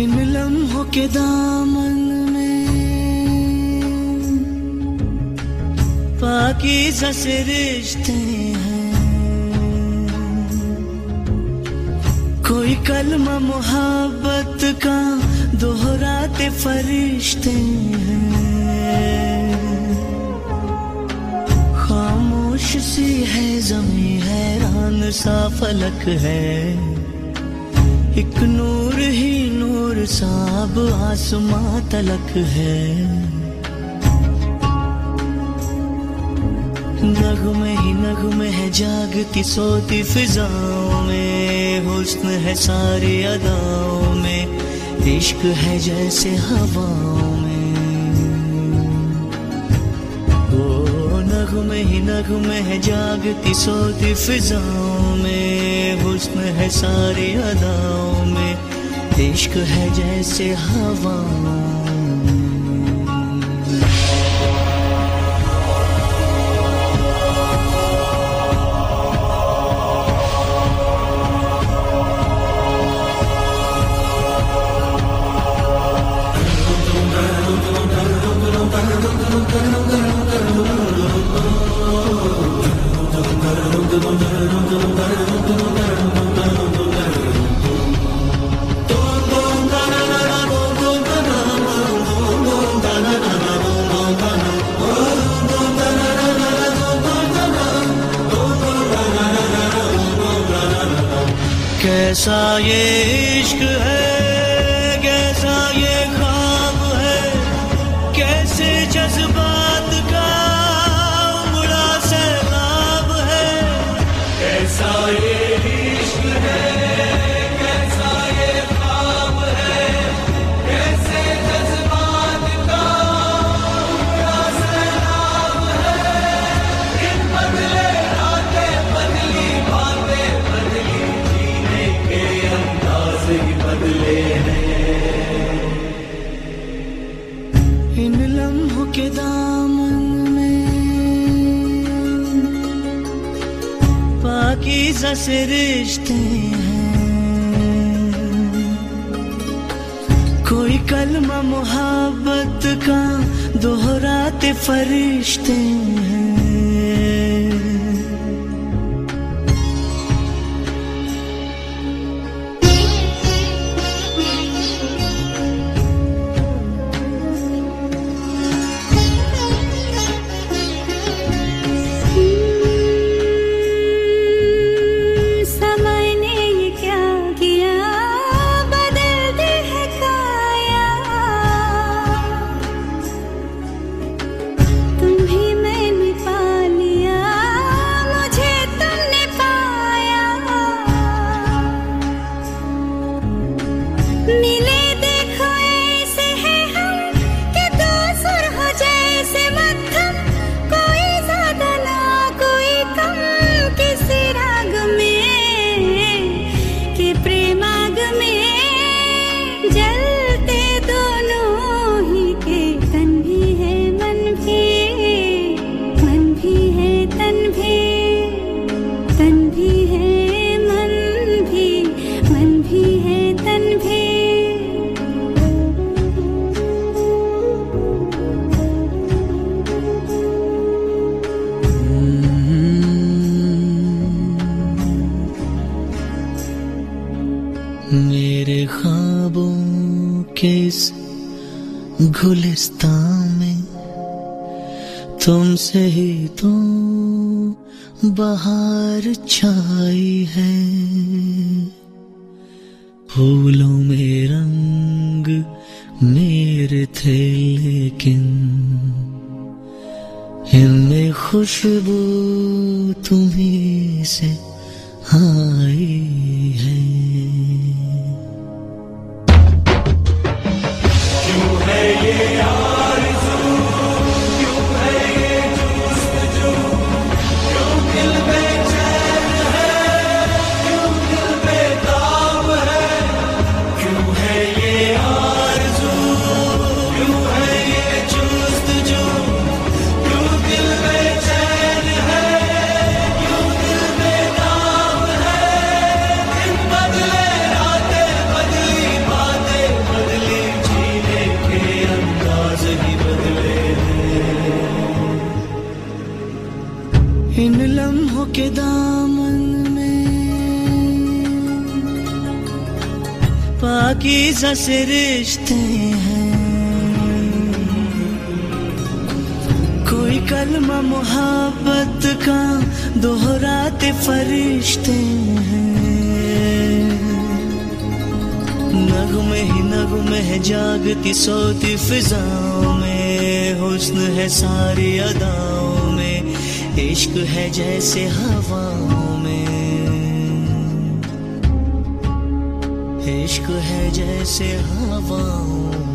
इन लम्हों के दामन में पाकीज़ा से रिश्ते हैं। कोई कलमा मोहब्बत का दोहराते फरिश्ते हैं। खामोश सी है जमी हैरान सा फलक है। एक नूर ही नूर साब आसमां तलक है। नगमे ही नगमे है जागती सोती फिजाओं में। हुस्न है सारी अदाओं में। इश्क है जैसे हवाओं में। ओ नगमे ही नगमे है जागती सोती फिजाओं में। हुस्न है सारी अदाओं में। इश्क है जैसे हवाओं कैसा ये इश्क है कैसा ये ख्वाब है कैसे जज्बात इन लम्हों के दामन में पाकीज़ा से रिश्ते हैं। कोई कलमा मोहब्बत का दोहराते फरिश्ते हैं। ख्वाबों के इस गुलिस्तान में तुमसे ही तो बाहर छाई है। फूलों में रंग मेरे थे लेकिन इनमें खुशबू तुम्ही से आई है। के दामन में। पाकीज़ा से रिश्ते हैं। कोई कलमा मोहब्बत का दोहराते फरिश्ते हैं। नगमे ही नगमे है जागती सोती फिजाओं में। हुस्न है सारी अदाओं इश्क है जैसे हवाओं में। इश्क है जैसे हवाओं